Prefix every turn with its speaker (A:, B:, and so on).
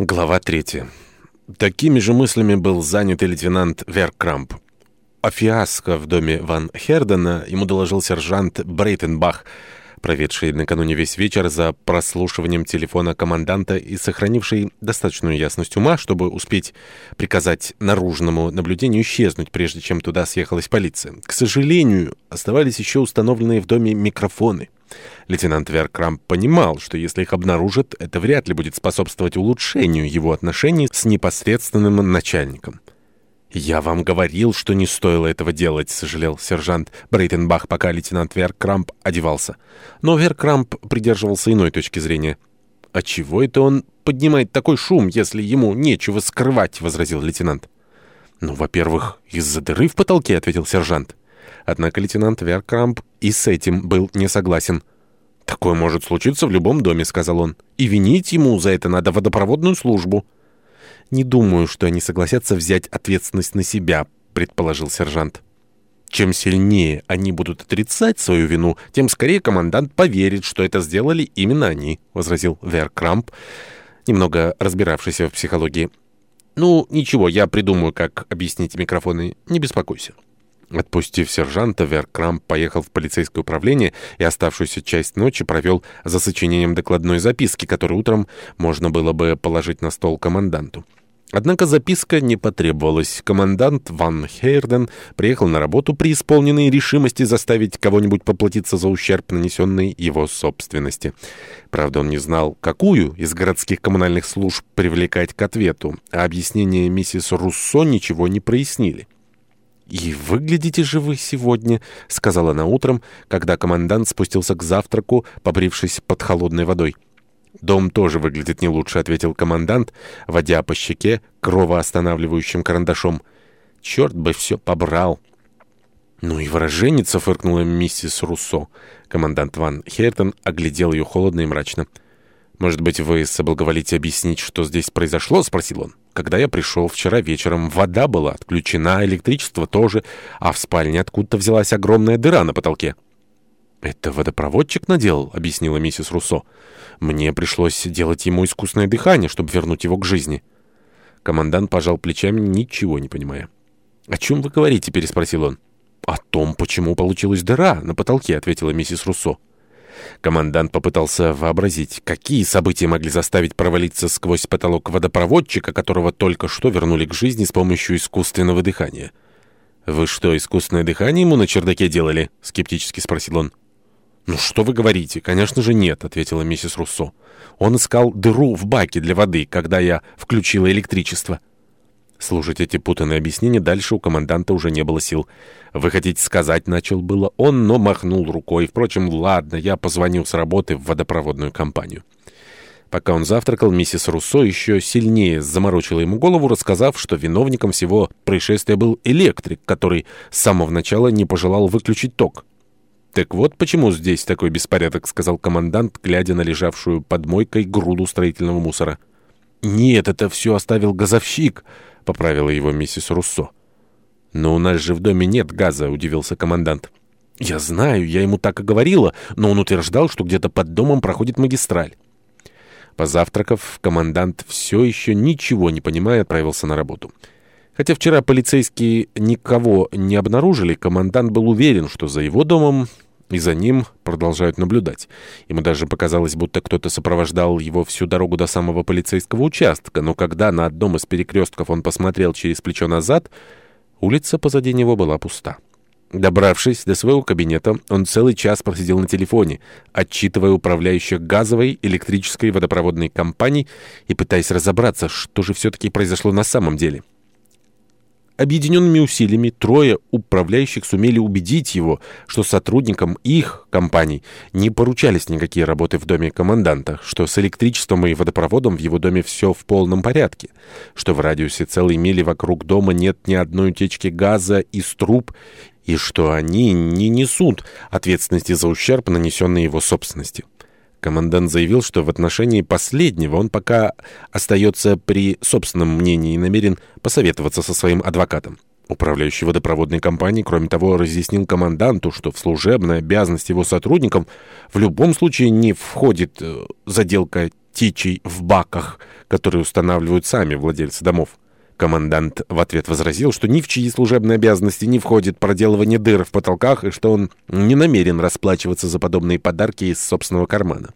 A: Глава 3. Такими же мыслями был занят и лейтенант Веркрамп. О фиаско в доме Ван Хердена ему доложил сержант Брейтенбах, проведший накануне весь вечер за прослушиванием телефона команданта и сохранивший достаточную ясность ума, чтобы успеть приказать наружному наблюдению исчезнуть, прежде чем туда съехалась полиция. К сожалению, оставались еще установленные в доме микрофоны. Лейтенант Веркрам понимал, что если их обнаружат, это вряд ли будет способствовать улучшению его отношений с непосредственным начальником. «Я вам говорил, что не стоило этого делать», — сожалел сержант Брейтенбах, пока лейтенант Веркрамп одевался. Но Веркрамп придерживался иной точки зрения. «А чего это он поднимает такой шум, если ему нечего скрывать?» — возразил лейтенант. «Ну, во-первых, из-за дыры в потолке», — ответил сержант. Однако лейтенант Веркрамп и с этим был не согласен. «Такое может случиться в любом доме», — сказал он. «И винить ему за это надо водопроводную службу». «Не думаю, что они согласятся взять ответственность на себя», — предположил сержант. Чем сильнее они будут отрицать свою вину, тем скорее командант поверит, что это сделали именно они», — возразил Веркрамп, немного разбиравшийся в психологии. «Ну, ничего, я придумаю, как объяснить микрофоны. Не беспокойся». Отпустив сержанта, Веркрамп поехал в полицейское управление и оставшуюся часть ночи провел за сочинением докладной записки, которую утром можно было бы положить на стол команданту. Однако записка не потребовалась. Командант Ван Хейрден приехал на работу при исполненной решимости заставить кого-нибудь поплатиться за ущерб, нанесенный его собственности. Правда, он не знал, какую из городских коммунальных служб привлекать к ответу, а объяснения миссис Руссо ничего не прояснили. «И выглядите же вы сегодня», — сказала она утром, когда командант спустился к завтраку, побрившись под холодной водой. «Дом тоже выглядит не лучше», — ответил командант, водя по щеке кровоостанавливающим карандашом. «Черт бы все побрал». «Ну и выраженница», — фыркнула миссис Руссо. Командант Ван Хертон оглядел ее холодно и мрачно. «Может быть, вы соблаговолите объяснить, что здесь произошло?» — спросил он. Когда я пришел вчера вечером, вода была отключена, электричество тоже, а в спальне откуда-то взялась огромная дыра на потолке». «Это водопроводчик наделал», — объяснила миссис Руссо. «Мне пришлось делать ему искусное дыхание, чтобы вернуть его к жизни». Командант пожал плечами, ничего не понимая. «О чем вы говорите?» — переспросил он. «О том, почему получилась дыра на потолке», — ответила миссис Руссо. Командант попытался вообразить, какие события могли заставить провалиться сквозь потолок водопроводчика, которого только что вернули к жизни с помощью искусственного дыхания. «Вы что, искусственное дыхание ему на чердаке делали?» — скептически спросил он. «Ну что вы говорите? Конечно же нет», — ответила миссис Руссо. «Он искал дыру в баке для воды, когда я включила электричество». Слушать эти путанные объяснения дальше у команданта уже не было сил. «Вы хотите сказать?» — начал было он, но махнул рукой. «Впрочем, ладно, я позвонил с работы в водопроводную компанию». Пока он завтракал, миссис Руссо еще сильнее заморочила ему голову, рассказав, что виновником всего происшествия был электрик, который с самого начала не пожелал выключить ток. «Так вот почему здесь такой беспорядок», — сказал командант, глядя на лежавшую под мойкой груду строительного мусора. «Нет, это все оставил газовщик», поправила его миссис Руссо. «Но у нас же в доме нет газа», — удивился командант. «Я знаю, я ему так и говорила, но он утверждал, что где-то под домом проходит магистраль». Позавтракав, командант все еще ничего не понимая отправился на работу. Хотя вчера полицейские никого не обнаружили, командант был уверен, что за его домом и за ним продолжают наблюдать. Ему даже показалось, будто кто-то сопровождал его всю дорогу до самого полицейского участка, но когда на одном из перекрестков он посмотрел через плечо назад, улица позади него была пуста. Добравшись до своего кабинета, он целый час просидел на телефоне, отчитывая управляющих газовой, электрической, водопроводной компаний и пытаясь разобраться, что же все-таки произошло на самом деле. Объединенными усилиями трое управляющих сумели убедить его, что сотрудникам их компаний не поручались никакие работы в доме команданта, что с электричеством и водопроводом в его доме все в полном порядке, что в радиусе целой мили вокруг дома нет ни одной утечки газа из труб, и что они не несут ответственности за ущерб, нанесенный его собственности. Командант заявил, что в отношении последнего он пока остается при собственном мнении и намерен посоветоваться со своим адвокатом. Управляющий водопроводной компании, кроме того, разъяснил команданту, что в служебной обязанности его сотрудникам в любом случае не входит э, заделка течей в баках, которые устанавливают сами владельцы домов. Командант в ответ возразил, что ни в чьи служебные обязанности не входит проделывание дыр в потолках и что он не намерен расплачиваться за подобные подарки из собственного кармана.